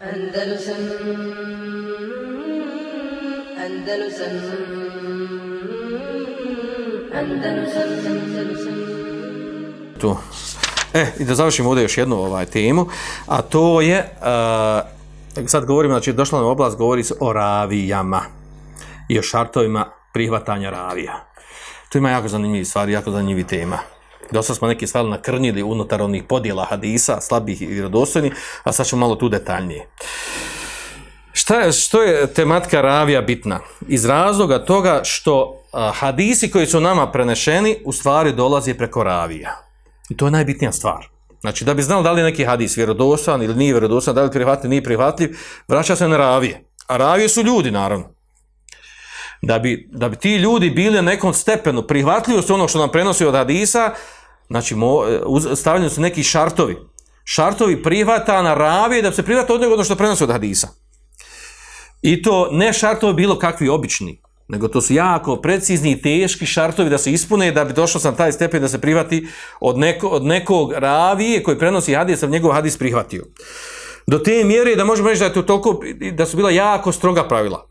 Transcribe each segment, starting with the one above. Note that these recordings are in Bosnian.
Andalusam Andalusam Andalusam Andalusam tu. E, i da završimo ovdje još jednu ovaj temu, a to je, uh, sad govorimo, znači došla na oblast, govori se o ravijama i o šartovima prihvatanja ravija. Tu ima jako zanimljivi stvari, jako zanimljivi tema. Dosta smo neke stvari nakrnili unutar onih podjela hadisa, slabih i vjerodostojnih, a sad ćemo malo tu detaljnije. Šta je, što je tematika ravija bitna? Iz razloga toga što a, hadisi koji su nama prenešeni u stvari dolazi preko ravija. I to je najbitnija stvar. Znači, da bi znali da li je neki hadis vjerodosan ili nije vjerodosan, da li je prihvatljiv, nije prihvatljiv, vraća se na ravije. A ravije su ljudi, naravno. Da bi, da bi ti ljudi bili na nekom stepenu prihvatljivosti ono što nam prenosi od hadisa, znači, e, stavljeno su neki šartovi. Šartovi prihvata na ravije da se prihvata od njega ono što prenosi od hadisa. I to ne šartovi bilo kakvi obični, nego to su jako precizni i teški šartovi da se ispune da bi došlo sam taj stepen da se prihvati od, neko, od nekog ravije koji prenosi hadis, a njegov hadis prihvatio. Do te mjere da možemo reći da, je to toliko, da su bila jako stroga pravila.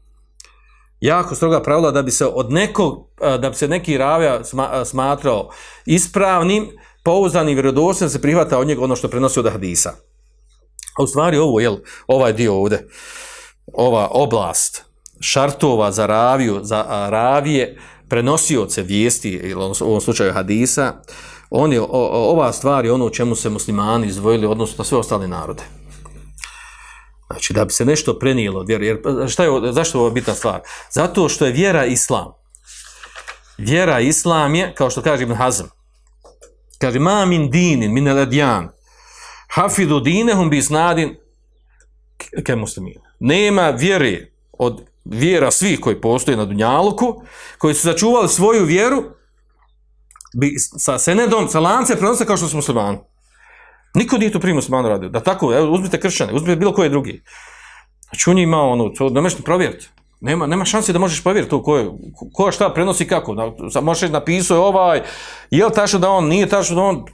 Jako stroga pravila da bi se od nekog, da bi se neki ravija smatrao ispravnim, pouzdanim, vjerodostojnim se prihvata od njega ono što prenosi od hadisa. A u stvari ovo, jel, ovaj dio ovde, ova oblast, šartova za raviju, za ravije, prenosioce vijesti, ili u ovom slučaju hadisa, on je, o, ova stvar je ono u čemu se muslimani izvojili odnosno na sve ostale narode. Znači, da bi se nešto prenijelo, vjer, jer pa, šta je, zašto je ovo bitna stvar? Zato što je vjera islam. Vjera islam je, kao što kaže Ibn Hazm, kaže, ma min dinin, min eladjan, hafidu dinehum bi ke muslimin. Nema vjere od vjera svih koji postoje na Dunjaluku, koji su začuvali svoju vjeru, bi sa senedom, sa lance prenose kao što su muslimani. Niko nije to prije muslimani radio. Da tako, evo, uzmite kršćane, uzmite bilo koje drugi. Znači, on je imao ono, to ne možeš provjeriti. Nema, nema šanse da možeš provjeriti to ko, je, ko šta prenosi kako. Da, možeš napisao je ovaj, je li tačno da on, nije tačno da on,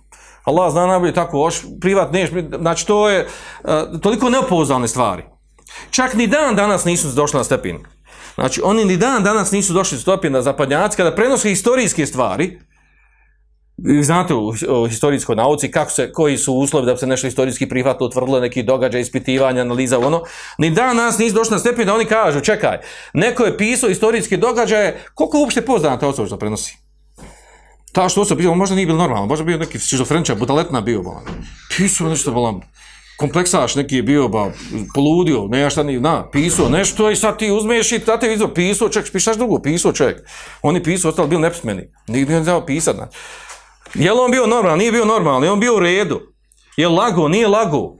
Allah zna najbolje tako, oš, privat, neš, znači to je uh, toliko neopouzdane stvari. Čak ni dan danas nisu došli na stepen. Znači, oni ni dan danas nisu došli na stepen na zapadnjaci, kada prenose historijske stvari, znate u, u historijskoj nauci kako se, koji su uslovi da bi se nešto historijski prihvatilo, utvrdilo neki događaj, ispitivanja, analiza, ono, ni dan danas nisi došli na stepen da oni kažu, čekaj, neko je pisao historijski događaje, koliko uopšte poznana ta osoba što prenosi? Ta što osoba bilo, možda nije bilo normalno, možda bio neki šizofrenčar, budaletna bio, pisao nešto, bolam, kompleksaš neki je bio ba poludio, ne ja šta ni na, pisao nešto i sad ti uzmeš i tate vidio pisao, čovjek, pišaš drugo, pisao čovjek. Oni pisao, ostalo bili nepismeni. Nigdje ne znao pisat. Znači. Je li on bio normalan? Nije bio normalan, je on bio u redu. Je lago? Nije lago.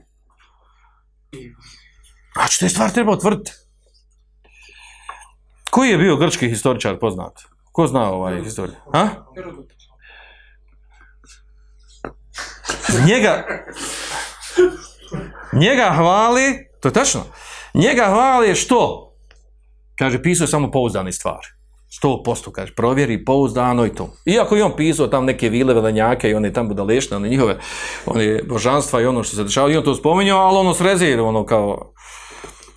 Znači, te stvari treba otvrditi. Koji je bio grčki historičar poznat? Ko zna ovaj historiju? Ha? Njega, Njega hvali, to je tačno, njega hvali što? Kaže, pisao je samo pouzdane stvari. Sto posto, kaže, provjeri pouzdano i to. Iako je on pisao tam neke vile, velenjake i one tam budalešne, one njihove one božanstva i ono što se dešava, i on to spominjao, ali ono srezir, ono kao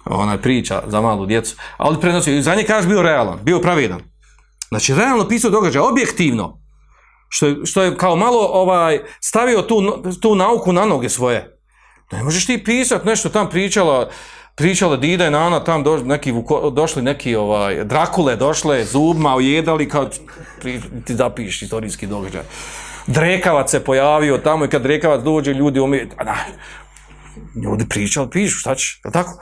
ona priča za malu djecu. Ali prenosio, za nje kaže, bio realan, bio pravedan. Znači, realno pisao događaj, objektivno, što je, što je kao malo ovaj stavio tu, tu nauku na noge svoje. Ne možeš ti pisat nešto tam pričala, pričala Dida i Nana, tam do, neki, došli neki ovaj, Drakule došle, zubma ujedali, kao ti zapiši istorijski događaj. Drekavac se pojavio tamo i kad Drekavac dođe, ljudi umije, a da, ljudi pričali, pišu, šta će, tako?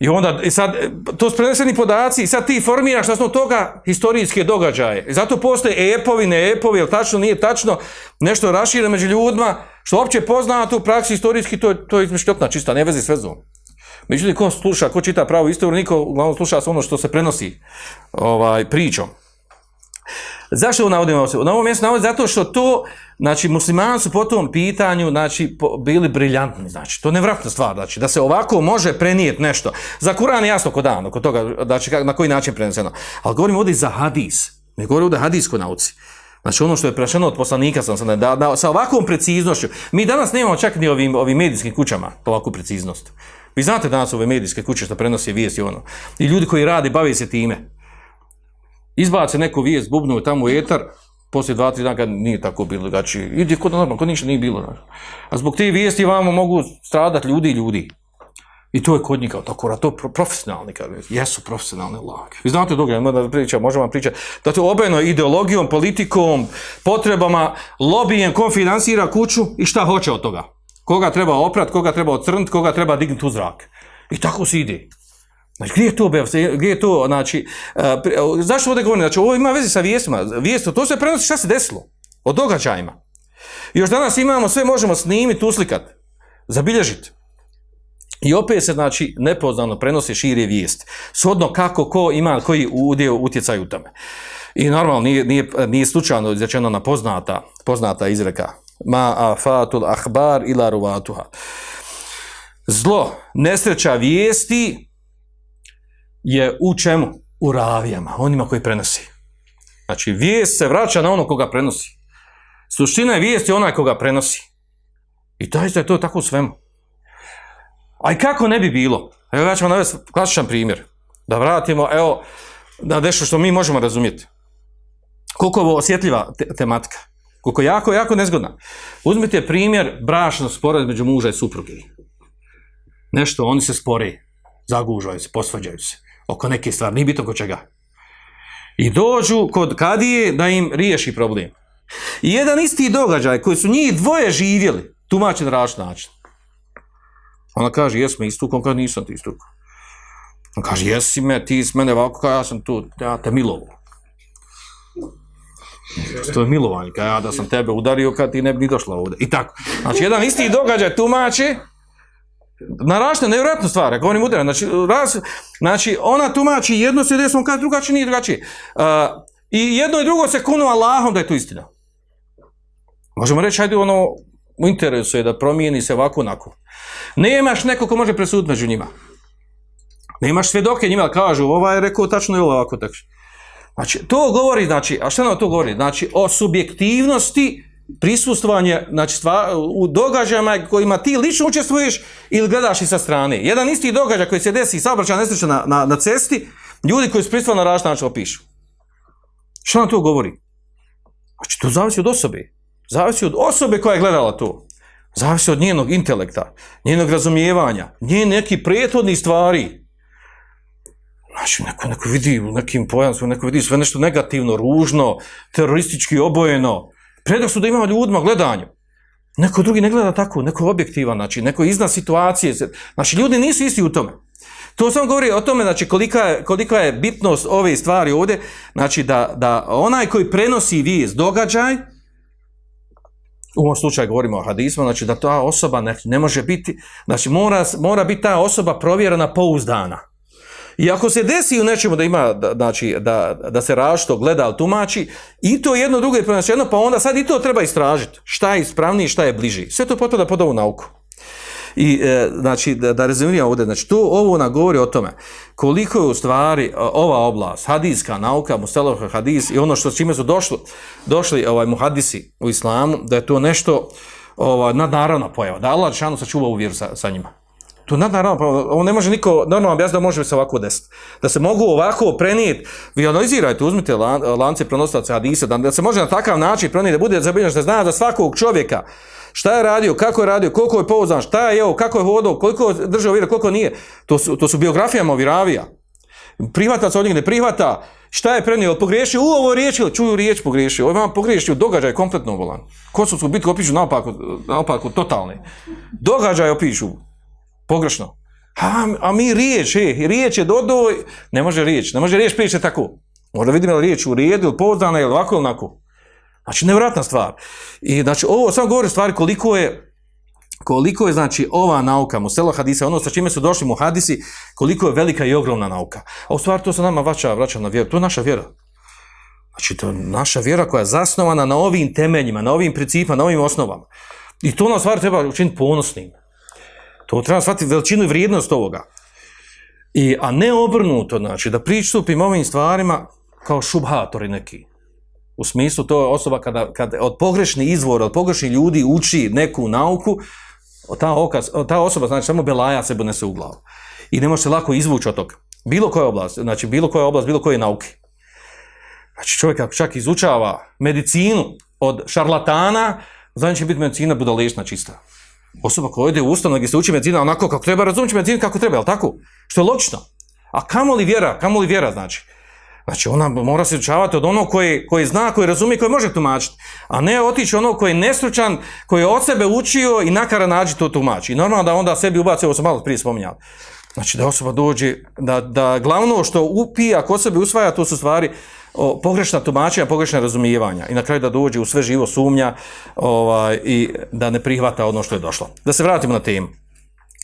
I onda, i sad, to su preneseni podaci, i sad ti formiraš na osnovu toga historijske događaje. I zato postoje epovi, ne epovi, ili tačno, nije tačno, nešto rašire među ljudima, što opće poznato u praksi historijski, to, to je izmišljotna čista, ne vezi s vezom. Međutim, ko sluša, ko čita pravu istoriju, niko uglavnom sluša ono što se prenosi ovaj, pričom. Zašto ovo navodimo? Na ovom mjestu navodimo zato što to, znači, muslimani su po tom pitanju, znači, po, bili briljantni, znači, to je nevratna stvar, znači, da se ovako može prenijeti nešto. Za Kur'an je jasno kod dan, kod toga, znači, na koji način preneseno. Ali govorimo ovdje za hadis, ne govorimo ovdje hadijskoj nauci. Znači, ono što je prešeno od poslanika, sam sam da, da, sa ovakvom preciznošću, mi danas nemamo čak ni ovim, ovim medijskim kućama ovakvu preciznost. Vi znate danas ove medijske kuće što prenosi vijest i ono. I ljudi koji radi, bave se time. Izbace neku vijest, bubnu tamo u etar, poslije dva, tri dana kad nije tako bilo drugačije. Ide kod normalno, kod ništa nije bilo. A zbog te vijesti vamo mogu stradati ljudi i ljudi. I to je kod njih kao tako, to profesionalni, kad jesu profesionalne lage. Vi znate događaj, možemo da priča, možemo vam pričati, da to obeno ideologijom, politikom, potrebama, lobijem, ko finansira kuću i šta hoće od toga. Koga treba oprat, koga treba ocrnt, koga treba dignuti u zrak. I tako se ide. Znači, gdje je to, gdje je to, znači, uh, zašto ovdje govorim? Znači, ovo ima veze sa vijestima. vijesto, to se prenosi šta se desilo. O događajima. Još danas imamo, sve možemo snimiti, uslikati, zabilježiti. I opet se, znači, nepoznano prenosi širije vijest. Svodno kako, ko ima, koji udio utjecaj u tome. I normalno, nije, nije, nije slučajno izrečeno na poznata, poznata izreka. Ma afatul ahbar ila ruvatuha. Zlo, nesreća vijesti je u čemu? U ravijama, onima koji prenosi. Znači, vijest se vraća na ono koga prenosi. Suština je vijesti onaj koga prenosi. I daj je to tako u svemu. A i kako ne bi bilo? Evo ja ću vam navesti klasičan primjer. Da vratimo, evo, da nešto što mi možemo razumjeti. Koliko je ovo osjetljiva te tematika. Koliko jako, jako nezgodna. Uzmite primjer brašnog spora među muža i supruge. Nešto, oni se spore, zagužaju se, posvađaju se. Oko neke stvari, nije bitno oko čega. I dođu kod kadije da im riješi problem. I jedan isti događaj koji su njih dvoje živjeli, tumačen na način. Ona kaže, jesmo istukom, on kaže, nisam ti istukom. On kaže, jesi me, ti s mene ovako, ja sam tu, ja te milovo. To je milovanje, kad ja da sam tebe udario kad ti ne bi ni došla ovdje. I tako. Znači, jedan isti događaj tumači, na različne, nevjerojatne stvari, govorim udara, znači, raz, znači, ona tumači jedno se desno, kaže drugačije, nije drugačije. Uh, I jedno i drugo se kunu Allahom da je to istina. Možemo reći, hajde ono, u interesu je da promijeni se ovako onako. Nemaš neko ko može presuditi među njima. Nemaš svjedoke njima, kažu, ovaj je rekao tačno ili ovaj ovako tako. Znači, to govori, znači, a šta nam to govori? Znači, o subjektivnosti prisustvanje znači, stva, u događajima kojima ti lično učestvuješ ili gledaš i sa strane. Jedan isti događaj koji se desi saobraćaj nesreća na, na, na cesti, ljudi koji su prisustvovali na različan način opišu. Šta nam to govori? Znači, to zavisi od osobe. Zavisi od osobe koja je gledala to. Zavisi od njenog intelekta, njenog razumijevanja, njen neki prethodni stvari. Znači, neko, neko vidi u nekim pojamstvima, neko vidi sve nešto negativno, ružno, teroristički obojeno. Predak su da ima ljudima gledanju. Neko drugi ne gleda tako, neko objektivan, znači, neko izna situacije. Znači, ljudi nisu isti u tome. To sam govori o tome, znači, kolika je, kolika je bitnost ove stvari ovdje, znači, da, da onaj koji prenosi vijest, događaj, u ovom slučaju govorimo o hadismu, znači da ta osoba ne, ne može biti, znači mora, mora biti ta osoba provjerena pouzdana. I ako se desi u nečemu da ima, da, znači, da, da se rašto gleda, ali tumači, i to jedno drugo je prenašeno, pa onda sad i to treba istražiti. Šta je ispravnije, šta je bliži. Sve to potpada pod ovu nauku. I e, znači da, da rezumiram ovdje, znači to ovo nam govori o tome koliko je u stvari e, ova oblast, hadijska nauka, mustelov hadis i ono što s čime su došli, došli ovaj muhadisi u islamu, da je to nešto ovaj, nadnaravna pojava, da Allah šanu sačuva u vjeru sa, sa njima. To nadnaravno, pa ovo ne može niko normalno objasniti da može se ovako desiti. Da se mogu ovako prenijeti, vi analizirajte, uzmite lan, lance prenostavce hadisa, da, da se može na takav način prenijeti, da bude zabiljeno što zna za svakog čovjeka, šta je radio, kako je radio, koliko je pouzdan, šta je jeo, kako je hodao, koliko je držao vira, koliko nije. To su, to su biografijama viravija. Prihvata se od njeg ne prihvata, šta je prenio, pogriješio, u ovo riječ ili čuju riječ pogriješio, ovo vam pogriješio, događaj kompletno volan. Ko su su bitku opišu naopako, naopako totalne. Događaj opišu, pogrešno. A, a mi riječ, e, riječ je dodo, ne može riječ, ne može riječ pričati tako. Možda vidimo li riječ u rijedu ili pouzdana ili ovako ili onako. Znači, nevratna stvar. I znači, ovo sam govori stvari koliko je koliko je, znači, ova nauka, Muselo Hadisa, ono sa čime su došli mu Hadisi, koliko je velika i ogromna nauka. A u stvari to se nama vraća, vraća na vjeru. To je naša vjera. Znači, to je naša vjera koja je zasnovana na ovim temeljima, na ovim principima, na ovim osnovama. I to na stvari treba učiniti ponosnim. To treba shvatiti veličinu i vrijednost ovoga. I, a ne obrnuto, znači, da pristupim ovim stvarima kao šubhatori neki. U smislu to je osoba kada, kada od pogrešni izvora, od pogrešni ljudi uči neku nauku, ta, okaz, ta osoba, znači, samo belaja sebe nese u glavu. I ne može se lako izvući od toga. Bilo koja oblast, znači, bilo koja oblast, bilo koje nauke. Znači, čovjek ako čak izučava medicinu od šarlatana, znači će biti medicina budalešna čista. Osoba koja ide u ustanu gdje se uči medicina onako kako treba, razumći medicinu kako treba, je tako? Što je logično. A kamo li vjera, kamo li vjera znači? Znači ona mora se učavati od onog koji, koji zna, koji razumije, koji može tumačiti. A ne otići onog koji je nestručan, koji je od sebe učio i nakara nađi to tumači. I normalno da onda sebi ubaci, ovo sam malo prije spominjali. Znači da osoba dođe, da, da glavno što upija, kod sebe usvaja, to su stvari o, pogrešna tumačenja, pogrešna razumijevanja. I na kraju da dođe u sve živo sumnja ovaj, i da ne prihvata ono što je došlo. Da se vratimo na temu.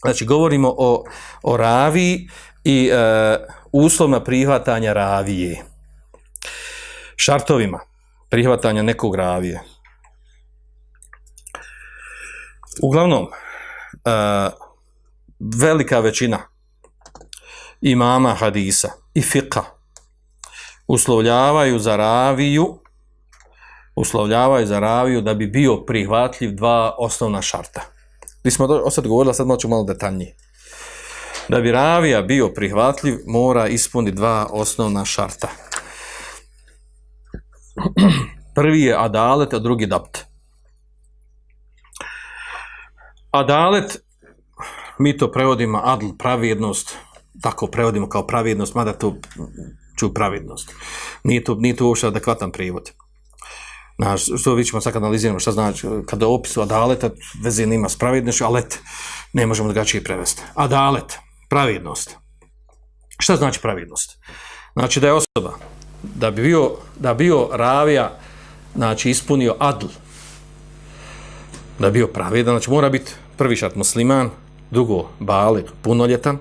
Znači, govorimo o, o raviji i e, uslovna prihvatanja ravije. Šartovima prihvatanja nekog ravije. Uglavnom, e, velika većina imama hadisa i fiqa uslovljavaju za raviju uslovljavaju za raviju da bi bio prihvatljiv dva osnovna šarta. Mi smo osad govorili, sad moću malo detaljnije. Da bi ravija bio prihvatljiv, mora ispuniti dva osnovna šarta. Prvi je adalet, a drugi dapt. Adalet, mi to prevodimo adl, pravidnost, tako prevodimo kao pravidnost, mada to ču pravidnost. Nije to, nije to uopšte adekvatan prevod. Znaš, što vi ćemo sad analiziramo šta znači, kada opisu adaleta, veze nima s pravidnošću, alet ne možemo drugačije prevesti. Adalet, pravidnost. Šta znači pravidnost? Znači da je osoba, da bi bio, da bio ravija, znači ispunio adl, da bio pravidan, znači mora biti prvi šat musliman, drugo balik, punoljetan,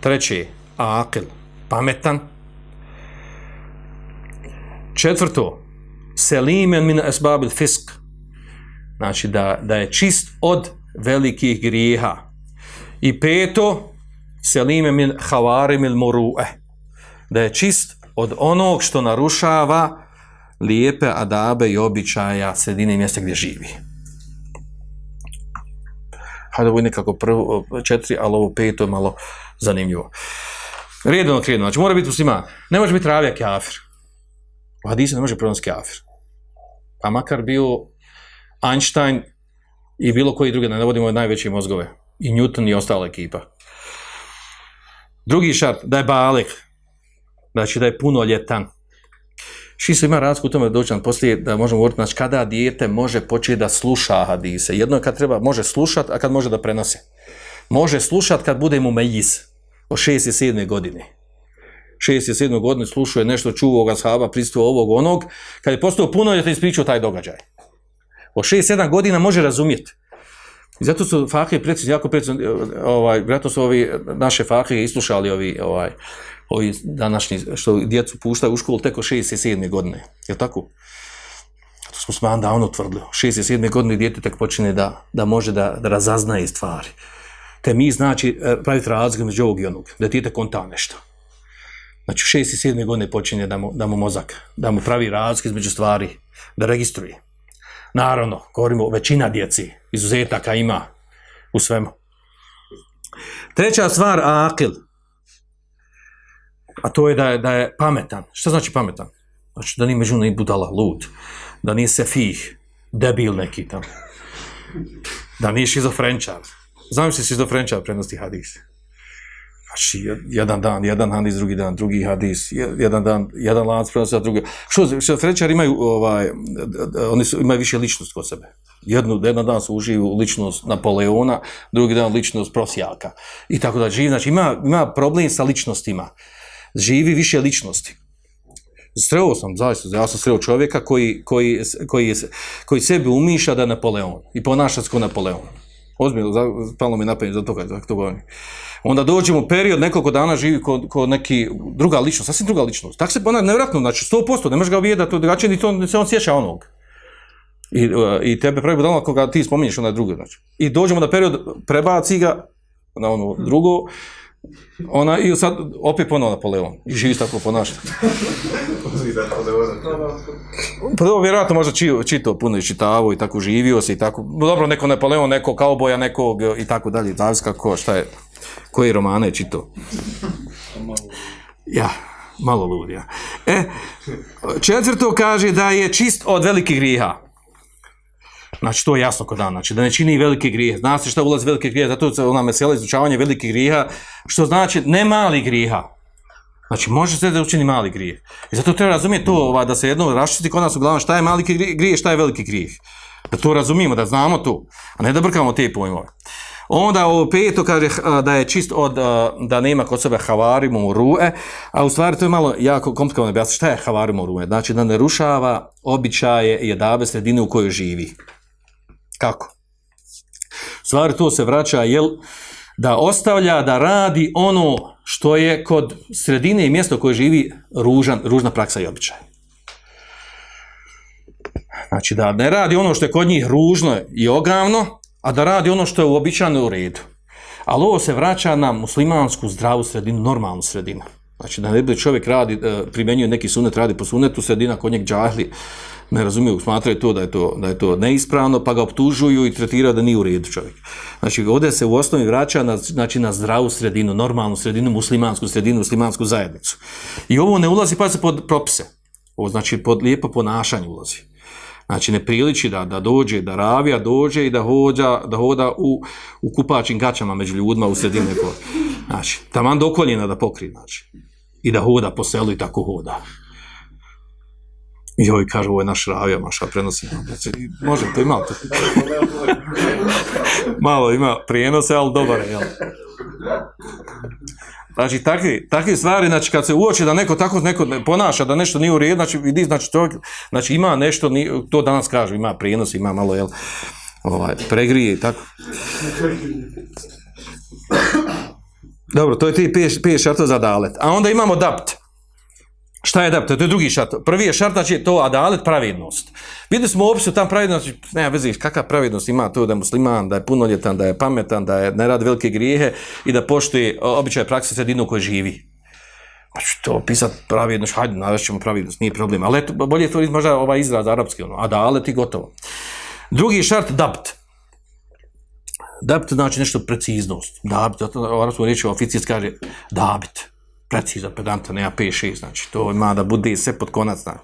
treći akil, pametan, četvrto, selimen min esbabil fisk, znači da, da je čist od velikih grijeha. I peto, selimen min havarim il muru'e, da je čist od onog što narušava lijepe adabe i običaja sredine mjesta gdje živi. Hajde ovo je nekako prvo četiri, ali ovo peto je malo zanimljivo. Redno kredno, znači mora biti musliman. Ne može biti ravija kafir. U hadisu ne može prenositi kafir. Pa makar bio Einstein i bilo koji drugi, ne navodimo najveće mozgove. I Newton i ostala ekipa. Drugi šart, da je balek. Znači da je punoljetan. Ši se ima razliku u tome doći nam poslije da možemo govoriti, znači kada dijete može početi da sluša hadise. Jedno je kad treba, može slušat, a kad može da prenose. Može slušat kad bude mu mejiz o 6. i 7. godine. 6. i 7. godine slušuje nešto čuo ga sahaba, pristuo ovog onog. Kad je postao puno, je te ispričao taj događaj. Od 6-7 godina može razumjeti. I zato su fahe precizno, jako precizno, ovaj, vratno su ovi naše fahe islušali ovi, ovaj, ovi današnji, što djecu puštaju u školu teko 6-7 godine. Je tako? To smo smo davno tvrdili. 6-7 godine djete tek počine da, da može da, da razaznaje stvari. Te mi znači eh, praviti razgled među ovog i onog, da djete konta nešto. Znači u 6 i 7 godine počinje da mu, da mu mozak, da mu pravi razlik između stvari, da registruje. Naravno, govorimo većina djeci, izuzetaka ima u svemu. Treća stvar, akil. A to je da je, da je pametan. Šta znači pametan? Znači da nije među i budala, lud. Da nije sefih, debil neki tamo, Da nije šizofrenčar. Znam se šizofrenčar prednosti hadis. Znači, jedan dan, jedan hadis, drugi dan, drugi hadis, jedan dan, jedan lanac prenosi za drugi. Što, što srećari imaju, ovaj, oni su, imaju više ličnost kod sebe. Jednu, jedan dan su uživu ličnost Napoleona, drugi dan ličnost Prosjaka. I tako da živi, znači ima, ima problem sa ličnostima živi više ličnosti. Sreo sam, zaista, ja sam sreo čovjeka koji, koji, koji, koji sebi umiša da je Napoleon i ponaša se kao Napoleon. Ozbiljno, palo mi napenje za to kada to govorim. Onda dođemo u period, nekoliko dana živi kod, kod neki druga ličnost, sasvim druga ličnost. Tako se ona nevratno, znači 100%, ne možeš ga objedati da to drugačije, ni to se on sjeća onog. I, e, i tebe pravi budalno koga ti spominješ onaj drugi. Znači. I dođemo na period, prebaci ga na ono drugo, Ona, i sad opet ponovo Napoleon. I živi se tako ponaša. Prvo, vjerojatno možda či, čitao puno i čitavo i tako živio se i tako. Dobro, neko Napoleon, neko kauboja, nekog i tako dalje. Zavisi kako, šta je, koji romane je čitao. Ja, malo lud, ja. E, četvrto kaže da je čist od velikih griha. Znači, to je jasno kod dan, Znači, da ne čini velike grije. Zna se šta ulazi velike grije, zato se ona mesela izučavanje velikih griha, što znači ne mali griha. Znači, može se da učini mali grije. I zato treba razumjeti to, ova, da se jedno raščiti kod nas u šta je mali grije, šta je veliki grijeh. Da to razumijemo, da znamo to, a ne da brkamo te pojmove. Onda ovo peto kaže da je čist od, da nema kod sebe havarimu ru'e, a u stvari to je malo jako komplikovano objasniti. Šta je havarimu ru'e? Znači da ne rušava običaje i jedabe sredine u kojoj živi. Kako? Stvari to se vraća, jel, da ostavlja da radi ono što je kod sredine i mjesto koje živi ružan, ružna praksa i običaj. Znači da ne radi ono što je kod njih ružno i ogavno, a da radi ono što je uobičajeno u redu. Ali ovo se vraća na muslimansku zdravu sredinu, normalnu sredinu. Znači da ne bi čovjek radi, e, primjenjuje neki sunet, radi po sunetu, sredina kod njeg džahli, ne razumiju, smatraju to da je to, da je to neispravno, pa ga optužuju i tretiraju da nije u redu čovjek. Znači, ovdje se u osnovi vraća na, znači, na zdravu sredinu, normalnu sredinu, muslimansku sredinu, muslimansku zajednicu. I ovo ne ulazi pa se pod propise. Ovo znači pod lijepo ponašanje ulazi. Znači, ne priliči da, da dođe, da ravija dođe i da hođa, da hoda u, u kupačim gaćama među ljudima u sredini neko. Znači, taman dokoljena da pokri, znači. I da hoda po selu i tako hoda. I ovaj kaže, ovo je naš ravija, maša, prenosi. Znači, možete, to ima. Malo ima prijenose, ali dobar je, jel? Znači, takve, takve stvari, znači, kad se uoči da neko tako neko ponaša, da nešto nije u redu, znači, vidi, znači, to, znači, ima nešto, to danas kažu, ima prijenos, ima malo, jel, ovaj, pregrije i tako. Dobro, to je ti piješ, piješ šarto za dalet. A onda imamo dapt. Šta je dapt? To je drugi šart. Prvi je šart, znači to adalet, pravednost. Videli smo u opisu tam pravednost, znači, nema veze, kakva pravednost ima to da je musliman, da je punoljetan, da je pametan, da je, ne radi velike grijehe i da poštuje običaje prakse sredinu u kojoj živi. Pa ću to pisat pravednost, hajde, navešćemo pravednost, nije problem. Ali eto, bolje je to možda ovaj izraz arapski, ono, adalet i gotovo. Drugi šart, dapt. Dapt znači nešto preciznost. Dapt, zato u arapskom riječi oficir kaže dabit precizan pedanta, nema 5-6, znači to ima da bude sve pod konac, znači.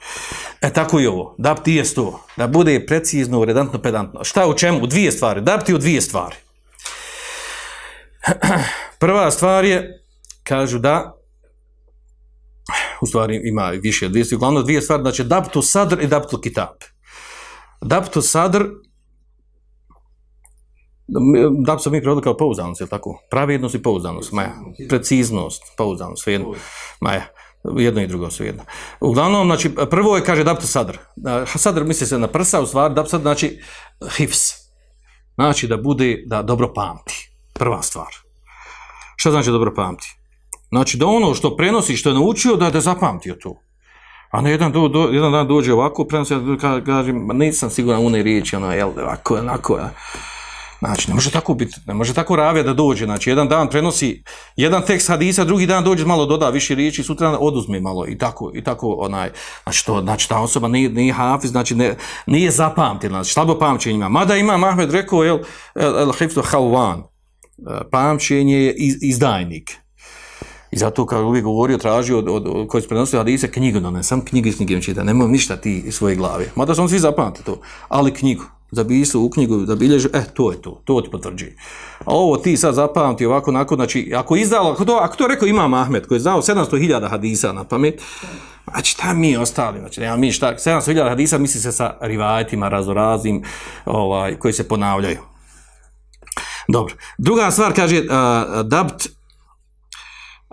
E tako i ovo, da je to, da bude precizno, redantno, pedantno. Šta u čemu? U dvije stvari, da je u dvije stvari. Prva stvar je, kažu da, u stvari ima više dvije stvari, uglavnom dvije stvari, znači daptu sadr i daptu kitab. Daptu sadr, da bi se mi prevodili kao pouzdanost, je tako? Pravednost i pouzdanost, maja. Preciznost, pouzdanost, sve jedno. Maja. Jedno i drugo, sve jedno. Uglavnom, znači, prvo je, kaže, dapta sadr. Sadr misli se na prsa, u stvari, dapta sadr, znači, hifs. Znači, da bude, da dobro pamti. Prva stvar. Šta znači dobro pamti? Znači, da ono što prenosi, što je naučio, da je da zapamtio to. A na jedan, do, do, jedan dan dođe ovako, prenosi, kaže, nisam siguran u ne riječi, ono, jel, ovako, onako, onako, Znači, ne može tako biti, ne može tako ravija da dođe, znači, jedan dan prenosi jedan tekst hadisa, drugi dan dođe malo doda više riječi, sutra oduzme malo i tako, i tako, onaj, znači, to, znači, ta osoba nije, nije hafiz, znači, ne, nije zapamtila, znači, slabo pamćenje ima. Mada ima, Mahmed rekao, jel, el, el hifto halvan, e, pamćenje je iz, izdajnik. I zato, kao uvijek govorio, tražio od, od, od koji se prenosio hadise, knjigu donesam, knjige iz knjige čita, nemam ništa ti iz svoje glave. Mada su on svi zapamtili to, ali knjigu zabisu u knjigu, da bilježe, eh, to je to, to ti potvrđi. A ovo ti sad zapamti ovako, nakon, znači, ako izdalo, ako to, ako to rekao Imam Ahmed, koji je znao 700.000 hadisa na pamet, znači, šta mi ostali, znači, nema mi šta, 700.000 hadisa misli se sa rivajetima razorazim, ovaj, koji se ponavljaju. Dobro. Druga stvar, kaže, uh, dabt,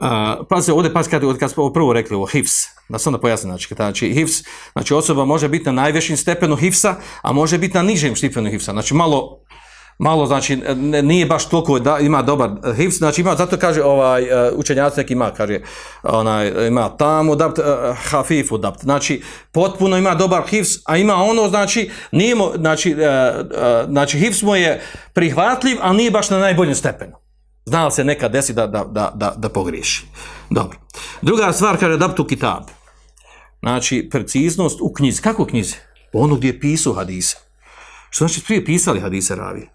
Uh, pa se ovdje, pa kad, kad smo prvo rekli o hifs, da se onda pojasni, znači, znači, hifs, znači osoba može biti na najvećim stepenu hifsa, a može biti na nižem stepenu hifsa, znači malo, malo, znači, nije baš toliko da ima dobar eh, hifs, znači ima, zato kaže ovaj eh, učenjac neki ima, kaže, onaj, ima tamo dapt, uh, hafifu dapt, znači, potpuno ima dobar hifs, a ima ono, znači, nije mo, znači, uh, uh, znači, hifs mu je prihvatljiv, a nije baš na najboljem stepenu. Zna li se nekad desi da, da, da, da, da pogriješi. Dobro. Druga stvar, kaže adaptu kitab. Znači, preciznost u knjizi. Kako u knjizi? Ono gdje je pisao hadise. Što znači prije pisali hadise ravije?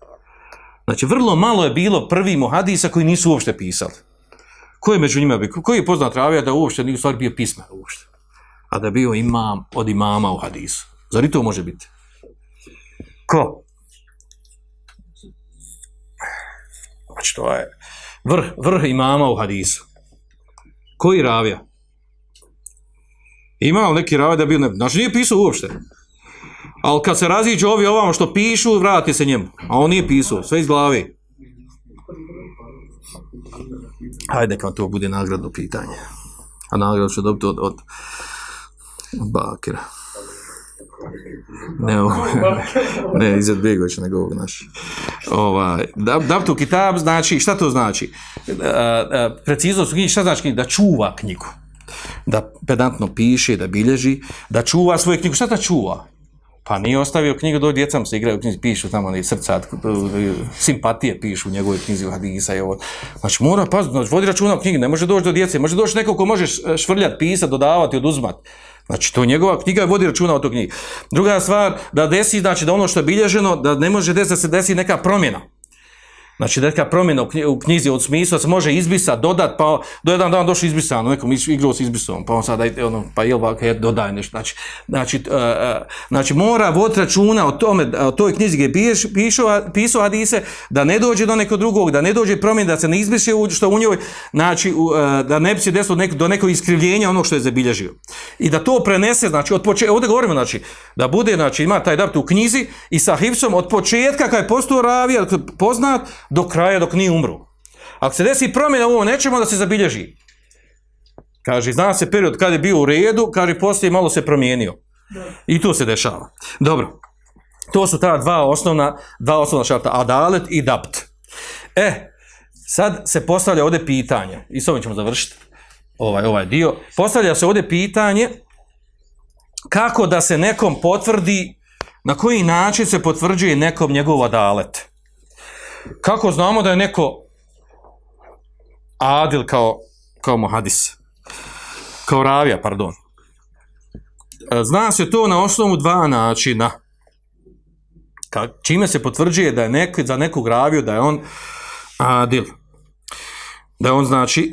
Znači, vrlo malo je bilo prvi mu hadisa koji nisu uopšte pisali. Ko je među njima? Koji je poznat ravija da uopšte nije u stvari bio pisma uopšte? A da je bio imam od imama u hadisu. Zar i to može biti? Ko? Znači, to je vrh, vrh imama u hadisu. Koji ravija? Ima li neki ravija da bio ne... Znači, nije pisao uopšte. Ali kad se raziđu ovi ovamo što pišu, vrati se njemu. A on nije pisao, sve iz glave. Hajde kao to bude nagradno pitanje. A nagradu će dobiti od, od, od Bakira. Ne, ovo, ne, iz Begovića, nego ovog naš. Ovaj, da, da tu kitab znači, šta to znači? E, e, preciznost u knjigi, šta znači? Da čuva knjigu. Da pedantno piše, da bilježi, da čuva svoju knjigu. Šta da čuva? Pa nije ostavio knjigu, doj djecam se igraju u knjizi, pišu tamo ne srca, simpatije pišu u njegovoj knjizi u hadisa i ovo. Znači mora paziti, znači, vodi računa o knjigi, ne može doći do djece, može doći neko ko može švrljati, pisati, dodavati, oduzmati. Znači, to njegova knjiga vodi računa o toj knjigi. Druga stvar, da desi, znači da ono što je bilježeno, da ne može desiti da se desi neka promjena. Znači, neka promjena u knjizi od smisla se može izbisati, dodat, pa do jedan dan došli izbisano, nekom igrao s izbisom, pa on sada, ono, pa je ovako, je, dodaj nešto. Znači, znači, uh, znači mora vod računa o tome, o toj knjizi gdje piš, pišu, pisao Hadise, da ne dođe do nekog drugog, da ne dođe promjena, da se ne izbiše u, što u njoj, znači, uh, da ne bi se desilo neko, do nekog iskrivljenja onog što je zabilježio. I da to prenese, znači, od početka, ovdje govorimo, znači, da bude, znači, ima taj dapt u knjizi i sa Hipsom od početka, kada je postao ravija, poznat, do kraja dok nije umru. Ako se desi promjena u ovo nećemo da se zabilježi. Kaže, zna se period kad je bio u redu, kaže, poslije malo se promijenio. I to se dešava. Dobro. To su ta dva osnovna, dva osnovna šarta, adalet i dapt. E, sad se postavlja ovdje pitanje, i s ovim ćemo završiti ovaj, ovaj dio, postavlja se ovdje pitanje kako da se nekom potvrdi, na koji način se potvrđuje nekom njegov adalet kako znamo da je neko adil kao, kao muhadis? Kao ravija, pardon. E, zna se to na osnovu dva načina. Ka, čime se potvrđuje da je nek, za nekog raviju da je on adil. Da je on znači,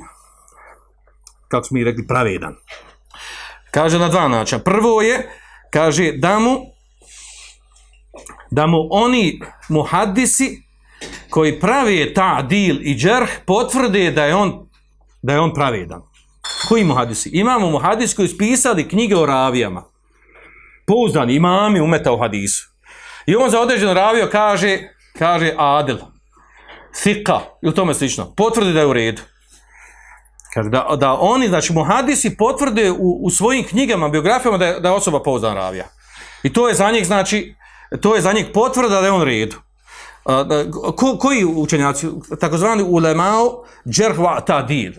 kako smo mi rekli, pravedan. Kaže na dva načina. Prvo je, kaže da mu da mu oni muhadisi koji pravi ta dil i džerh potvrde da je on da je on pravedan. Koji muhadisi? Imamo muhadis koji spisali knjige o ravijama. Pouzdani imami umeta u hadisu. I on za određen ravio kaže, kaže adil, fika, i u tome slično, potvrde da je u redu. Kaže, da, da oni, znači muhadisi potvrde u, u svojim knjigama, biografijama da je, da je osoba pouzdan ravija. I to je za njih, znači, to je za njih potvrda da je on u redu ko, koji učenjaci, takozvani ulemao džerhva ta'dil,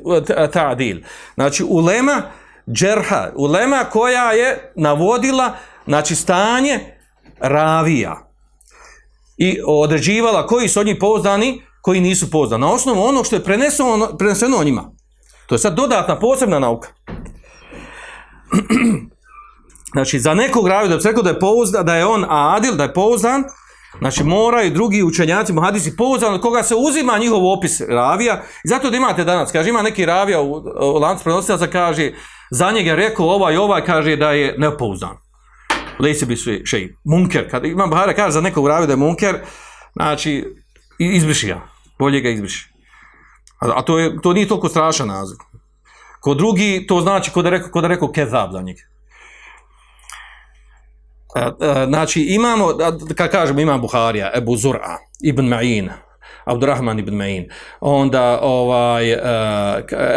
ta'dil. Znači ulema džerha, ulema koja je navodila znači stanje ravija i određivala koji su od njih pouzdani, koji nisu pouzdani. Na osnovu ono što je preneseno, preneseno o njima. To je sad dodatna posebna nauka. znači, za nekog ravija da bi se rekao da je pouzdan, da je on adil, da je pouzdan, Znači moraju drugi učenjaci muhadisi pouzdano koga se uzima njihov opis ravija. I zato da imate danas, kaže ima neki ravija u, u lancu prenosilaca kaže za njega rekao ovaj ovaj kaže da je nepouzdan. Lejse bi sve šej. Munker. Kad imam Bahara kaže za nekog ravija da je munker, znači izbriši ga. Bolje ga izbriši. A, a to, je, to nije toliko strašan naziv. Ko drugi to znači kod da rekao, kod da rekao kezab za njega. Znači, imamo, kad kažemo, imam Buharija, Ebu Zura, Ibn Ma'in, Abdurrahman ibn Ma'in, onda ovaj, e,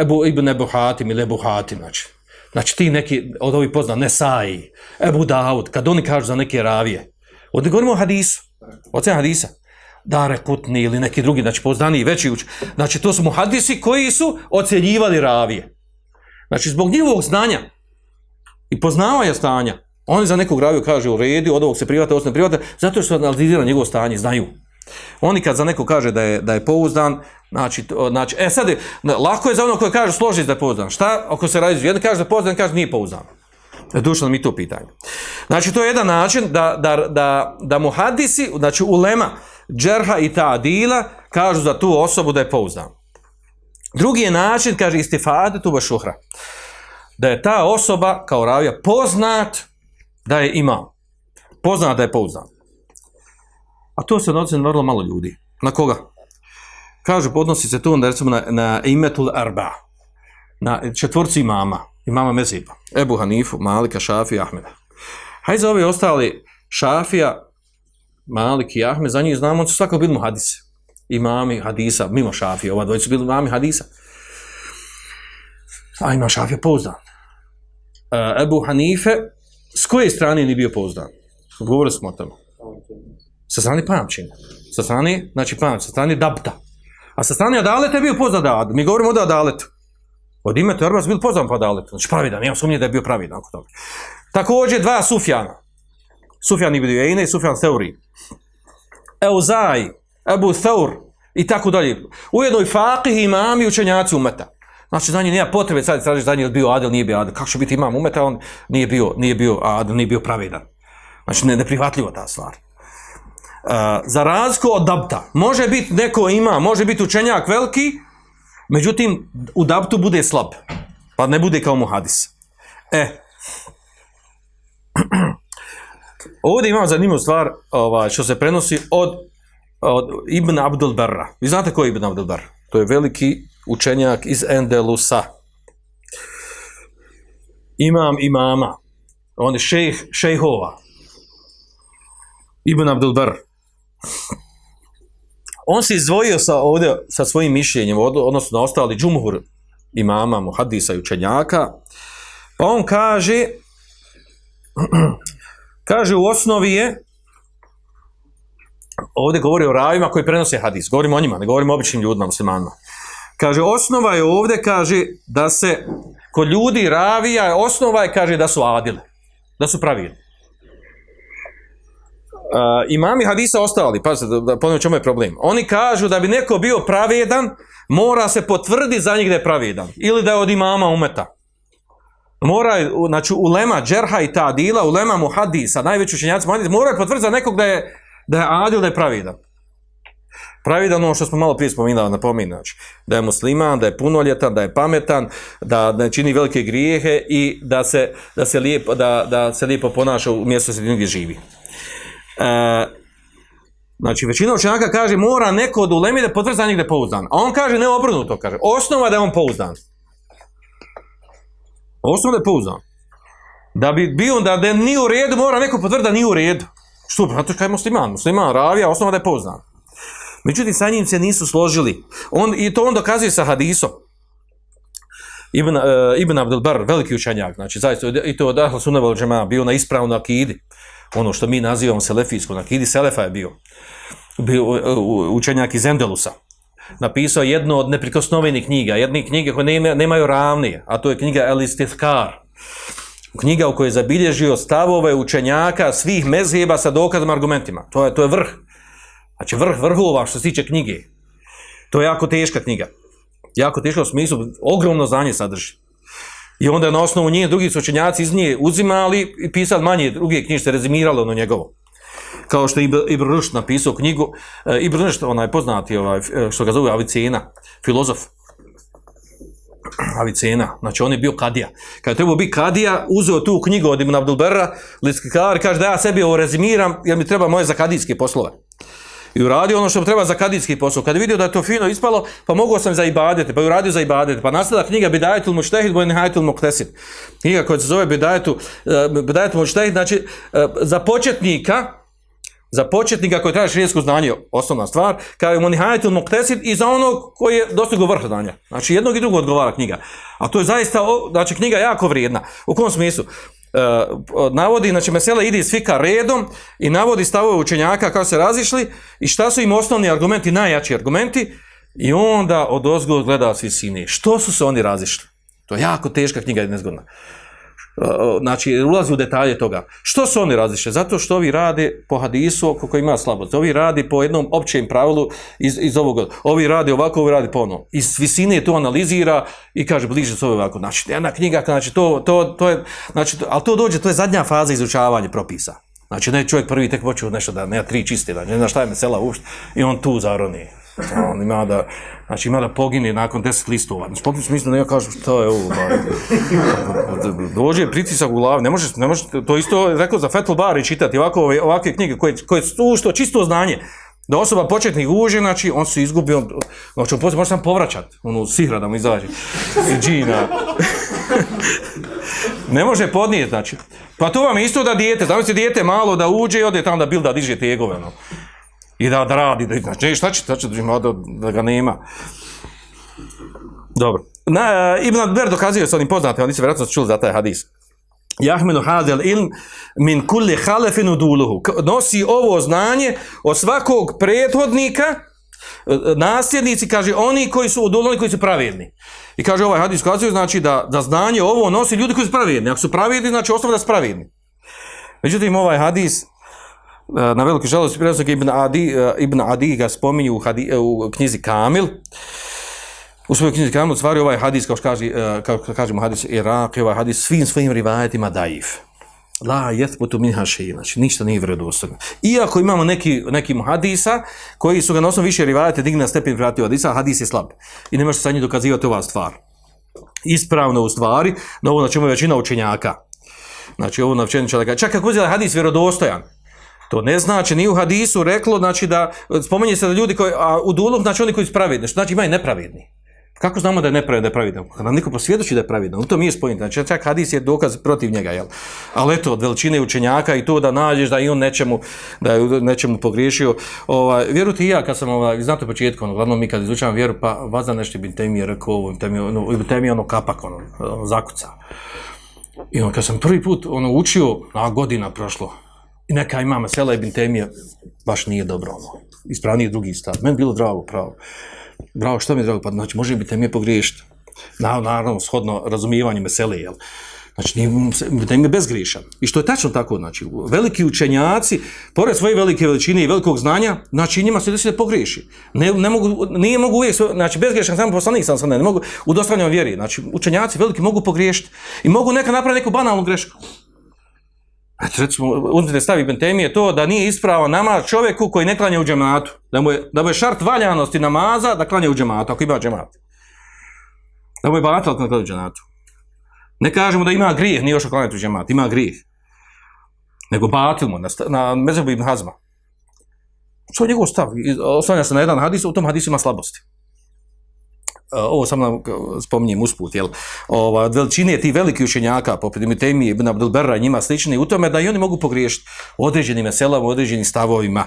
Ebu, Ibn Ebu Hatim ili Ebu Hatim, znači. Znači, ti neki, od ovih pozna, Nesai, Ebu Dawud, kad oni kažu za neke ravije, ovdje govorimo o hadisu, o hadisa, Dare Kutni ili neki drugi, znači poznani veći uč. Znači, to su muhadisi koji su ocjenjivali ravije. Znači, zbog njihovog znanja i poznavanja stanja, Oni za nekog raviju kaže u redu, od ovog se private, ovo se ne zato što analizira njegovo stanje, znaju. Oni kad za neko kaže da je, da je pouzdan, znači, znači, e sad, je, lako je za ono koje kaže složi da je pouzdan. Šta ako se radi, jedan kaže da je pouzdan, kaže nije pouzdan. E, mi to pitanje. Znači, to je jedan način da, da, da, da mu hadisi, znači ulema, džerha i ta adila, kažu za tu osobu da je pouzdan. Drugi je način, kaže istifade tuba šuhra, da je ta osoba kao ravija poznat da je imam. Pozna da je pouzdan. A to se odnosi na vrlo malo ljudi. Na koga? Kaže, podnosi se to onda recimo na, na imetul arba, na četvorci imama, imama meziba, Ebu Hanifu, Malika, Šafija, Ahmeda. Hajde za ove ostali Šafija, Malik i Ahmed, za njih znamo, on su svako bili mu hadise. Imami hadisa, mimo Šafija, ova dvojica su bili imami hadisa. A ima Šafija pouzdan. E, Ebu Hanife, s koje strane ni bio pouzdan? Govorili smo o tome. Sa strane pamćenja. Sa strane, znači pamćenja, sa strane dabta. A sa strane adaleta je bio poznat da Mi govorimo o adaletu. Od ime Teorba su bili poznat po adaletu. Znači pravidan, nemam sumnje da je bio pravidan oko toga. Također dva Sufjana. Sufjan ibn Ujejne i Sufjan Theuri. Euzaj, Ebu Theur i tako dalje. Ujedno i faqih, imami, učenjaci umeta. Znači, za nje nema potrebe sad tražiš za njih je bio adel, nije bio adel. Kako će biti imam umeta, on nije bio, nije bio adel, nije bio pravedan. Znači, ne, neprihvatljivo ta stvar. Uh, za razliku od dabta, može biti neko ima, može biti učenjak veliki, međutim, u dabtu bude slab, pa ne bude kao muhadis. E, ovdje imam zanimljivu stvar ovaj, što se prenosi od, od Ibn Abdul Barra. Vi znate ko je Ibn Abdul Barra? To je veliki učenjak iz Endelusa. Imam imama. On je šejh, šejhova. Ibn Abdulbar. On se izdvojio sa, ovdje, sa svojim mišljenjem, odnosno na ostali džumhur imama, muhadisa i učenjaka. Pa on kaže, kaže u osnovi je, ovdje govori o ravima koji prenose hadis, govorimo o njima, ne govorimo o običnim ljudima, muslimanima. Kaže, osnova je ovdje, kaže, da se kod ljudi ravija, osnova je, kaže, da su adile, da su pravilni. Uh, imami hadisa ostali, pazite, da, da ponovim čemu je problem. Oni kažu da bi neko bio pravedan, mora se potvrditi za njih da je pravedan. Ili da je od imama umeta. Mora, znači, ulema džerha i tadila, ulema mu hadisa, najveći učenjaci mu hadisa, mora potvrdi za nekog da je, da je adil, da je pravedan. Pravedan ono što smo malo prije spominali, napominu, znači, da je musliman, da je punoljetan, da je pametan, da ne čini velike grijehe i da se, da se, lijepo, da, da se lijepo ponaša u mjestu gdje živi. E, znači, većina učenjaka kaže mora neko od ulemi da potvrdi za njeg da je pouzdan. A on kaže ne obrnuto, kaže. Osnova da je on pouzdan. Osnova da je pouzdan. Da bi bio da, da nije u redu, mora neko potvrda da nije u redu. Što? Zato kaj je musliman. Musliman, ravija, osnova da je pouzdan. Međutim, sa njim se nisu složili. On, I to on dokazuje sa hadisom. Ibn, uh, Ibn Abdul Bar, veliki učenjak, znači zaista, i to od Ahl Sunnaval džema bio na ispravnu akidi, ono što mi nazivamo selefijsku, na akidi Selefa je bio, bio uh, učenjak iz Endelusa. Napisao jednu od neprikosnovenih knjiga, jedne knjige koje nema, nemaju ravnije, a to je knjiga El Istithkar. Knjiga u kojoj je zabilježio stavove učenjaka svih mezheba sa dokazom argumentima. To je, to je vrh. Znači vrh vrhova što se tiče knjige. To je jako teška knjiga. Jako teška u smislu, ogromno znanje sadrži. I onda na osnovu nje drugi su učenjaci iz nje uzimali i pisali manje druge knjige, rezimiralo ono njegovo. Kao što je Ibr Rušt napisao knjigu, e, Ibn Rušt, onaj poznati, ovaj, e, što ga zove Avicena, filozof, Avicena, znači on je bio kadija. Kad je trebao biti kadija, uzeo tu knjigu od Ibn Abdulberra, Liskikar, kaže da ja sebi ovo rezimiram, jer mi treba moje zakadijske poslove. I uradio ono što mu treba za kadijski posao. Kad je vidio da je to fino ispalo, pa mogao sam za ibadete, pa je uradio za ibadete. Pa nastala knjiga Bidajetul Mučtehid, Bojni Hajetul Moktesid. Knjiga koja se zove eh, Bidajetul, uh, Bidajetul Mučtehid, znači uh, za početnika, za početnika koji traži širijesko znanje, osnovna stvar, kao je Monihajtul Moktesid i za onog koji je dostigo vrh znanja. Znači jednog i drugog odgovara knjiga. A to je zaista, o, znači knjiga jako vrijedna. U kom smislu? Uh, navodi, znači mesela ide iz fika redom i navodi stavove učenjaka kako se razišli i šta su im osnovni argumenti, najjači argumenti i onda od ozgo gleda s visine. Što su se oni razišli? To je jako teška knjiga je nezgodna znači ulazi u detalje toga. Što su oni različite? Zato što ovi rade po hadisu oko koji ima slabost. Ovi radi po jednom općem pravilu iz, iz ovog. Ovi radi ovako, ovi radi po ono. Iz visine to analizira i kaže bliže se ovako. Znači, jedna knjiga, znači to, to, to je, znači, ali to dođe, to je zadnja faza izučavanja propisa. Znači, ne čovjek prvi tek počeo nešto da nema tri čiste, da ne zna šta je mesela uopšte, i on tu zaroni. On ima da, znači ima da pogine nakon deset listova. Znači, pogine smislu da ja kažem što je ovo. Ba. Dođe pritisak u glavi, ne možeš, ne možeš, to isto rekao za Fethul Bari čitati ovako, ove, ovakve knjige koje, koje su što čisto znanje. Da osoba početnik uđe, znači on se izgubio, on, znači on može sam povraćat, ono sihra da mu izađe, džina. ne može podnijeti, znači. Pa to vam je isto da dijete, znači se dijete malo da uđe i ode tamo da bilda diže tegove, no. I da, da radi, da, znači e, šta će, šta će da, da, da ga nema. Dobro. Na, eh, Ibn Adber dokazuje s onim poznatim, oni se vjerojatno čuli za taj hadis. Jahmilu hadel ilm min kulli halefinu duluhu. Nosi ovo znanje od svakog prethodnika, eh, nasljednici, kaže, oni koji su odolni, koji su pravedni. I kaže ovaj hadis kazuje, znači da, da znanje ovo nosi ljudi koji su pravedni. Ako su pravedni, znači ostalo da su pravedni. Međutim, ovaj hadis, E, na veliki žalost, prenosak Ibn Adi, e, Ibn Adi ga spominju u, hadi, u knjizi Kamil, U svojoj knjizi Kamil stvari ovaj hadis, kao što kaže, e, kao kažemo hadis Irak, ovaj hadis svim svojim rivajetima daif. La jethbutu minha šeji, znači ništa nije vredostojno. Iako imamo neki, neki hadisa koji su ga na osnovu više rivajete digni na stepen vratio hadisa, hadis je slab. I ne možete sa njih dokazivati ova stvar. Ispravno u stvari, na ovo na čemu je većina učenjaka. Znači ovo na učenjaka, čak ako uzela hadis vjerodostojan, To ne znači, ni u hadisu reklo, znači da, spomenje se da ljudi koji, a u dulom, znači oni koji su pravidni, znači znači imaju nepravidni. Kako znamo da je nepravedan, da je pravidan? Kada niko posvjedoči da je pravidan, to mi je spojnit. Znači, čak hadis je dokaz protiv njega, jel? Ali eto, od veličine učenjaka i to da nađeš da i on nečemu, da je nečemu pogriješio. Ovaj, vjerujte i ja, kad sam, ovaj, znate početku, ono, glavno mi kad izučavam vjeru, pa vazda nešto bi temije rekao ovo, temije ono, temije ono kapak, ono, ono, zakuca. I ono, kad sam prvi put ono, učio, a godina prošlo, i neka imama Sela ibn temije, baš nije dobro, ono, ispravnije drugi stav. Meni bilo drago, pravo. Bravo, što mi je drago? Pa znači, može biti temije pogriješiti. Na, naravno, shodno razumijevanje mesele, jel? Znači, nije, da im je bezgrišan. I što je tačno tako, znači, veliki učenjaci, pored svoje velike veličine i velikog znanja, znači, njima se desi da pogriješi. Ne, ne mogu, nije mogu uvijek, znači, bezgrišan sam poslanik sam sam ne, ne mogu, u dostavljanju vjeri. Znači, učenjaci veliki mogu pogriješiti i mogu neka napraviti neku banalnu grešku. Eto, recimo, uzmite stavi Ibn Temije to da nije ispravan namaz čovjeku koji ne klanja u džematu. Da mu je, da mu je šart valjanosti namaza da klanja u džematu, ako ima džemat. Da mu je batal da klanja u džematu. Ne kažemo da ima grijeh, nije još klanjati u džematu, ima grijeh. Nego batil mu na, na mezebu Ibn Hazma. Što je njegov stav? Oslanja se na jedan hadis, u tom hadisu ima slabosti. E, ovo sam nam spominjem usput, jel, ova, od veličine ti veliki učenjaka, poput Imitemi, Ibn Abdelberra, njima slični, u tome da i oni mogu pogriješiti određenim meselama, određenim stavovima.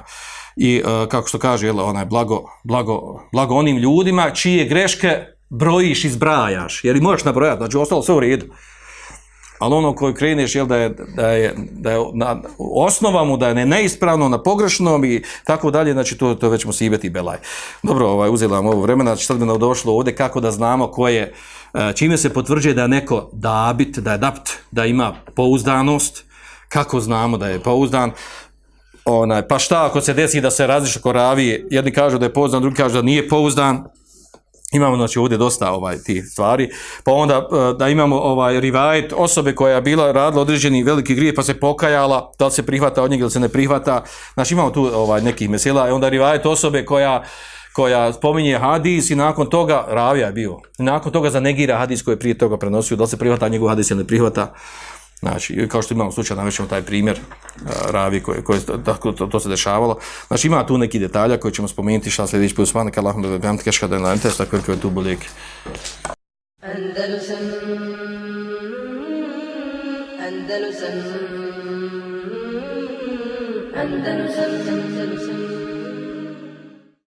I, e, kako što kaže, jel, onaj, blago, blago, blago onim ljudima čije greške brojiš i zbrajaš, jer i možeš nabrojati, znači ostalo sve u redu ali ono koji kreneš jel, da je, da je, da je na, osnova mu da je neispravno na pogrešnom i tako dalje, znači to, to već mu se ibeti belaj. Dobro, ovaj, uzela vam ovo vremena, znači sad bi nam došlo ovdje kako da znamo ko je, e, čime se potvrđuje da je neko dabit, da je dapt, da ima pouzdanost, kako znamo da je pouzdan, onaj, pa šta ako se desi da se različite koravi, jedni kažu da je pouzdan, drugi kažu da nije pouzdan, Imamo znači ovdje dosta ovaj ti stvari. Pa onda eh, da imamo ovaj rivajet osobe koja je bila radila određeni veliki grije pa se pokajala, da li se prihvata od njega ili se ne prihvata. Znači imamo tu ovaj nekih mesela i onda rivajet osobe koja koja spominje hadis i nakon toga ravija je bio. I nakon toga zanegira hadis koji je prije toga prenosio, da li se prihvata njegov hadis ili ne prihvata. Znači, kao što imamo slučaj, navećemo taj primjer uh, ravi koje, koje, tako to, to, se dešavalo. Znači, ima tu neki detalja koje ćemo spomenuti šta sljedeći put smanak, Allahum da vam te keška da je na entes, tako je tu bolijek. Andalusam Andalusam Andalusam